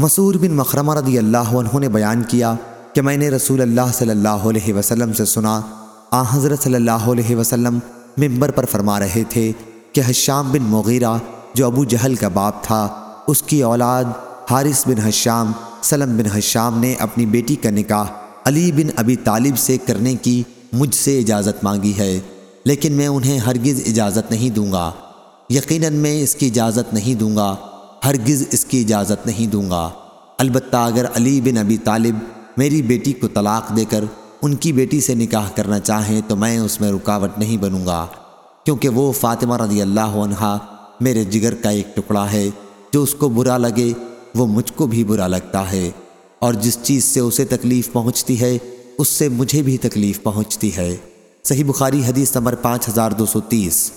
مسور بن مخرمہ رضی اللہ عنہ نے بیان کیا کہ میں نے رسول اللہ صلی اللہ علیہ وسلم سے سنا، آ حضرت صلی اللہ علیہ وسلم ممبر پر فرما رہے تھے کہ حشام بن مغیرہ جو ابو جہل کا باپ تھا، اس کی اولاد حارث بن حشام، سلم بن حشام نے اپنی بیٹی کا نکاح علی بن ابی طالب سے کرنے کی مجھ سے اجازت مانگی ہے، لیکن میں انہیں ہرگز اجازت نہیں دوں گا۔ یقیناً میں اس کی اجازت نہیں دوں گا۔ ہرگز اس کی اجازت نہیں دوں گا۔ البتہ اگر علی بن ابی طالب میری بیٹی کو طلاق دے کر ان کی بیٹی سے نکاح کرنا چاہیں تو میں اس میں رکاوٹ نہیں بنوں گا۔ کیونکہ وہ فاطمہ رضی اللہ عنہ میرے جگر کا ایک ٹکڑا ہے، جو اس کو برا لگے وہ مجھ کو بھی برا لگتا ہے۔ اور جس چیز سے اسے تکلیف پہنچتی ہے، اس سے مجھے بھی تکلیف پہنچتی ہے۔ صحیح بخاری حدیث نمبر پانچ ہزار دو سو تیس۔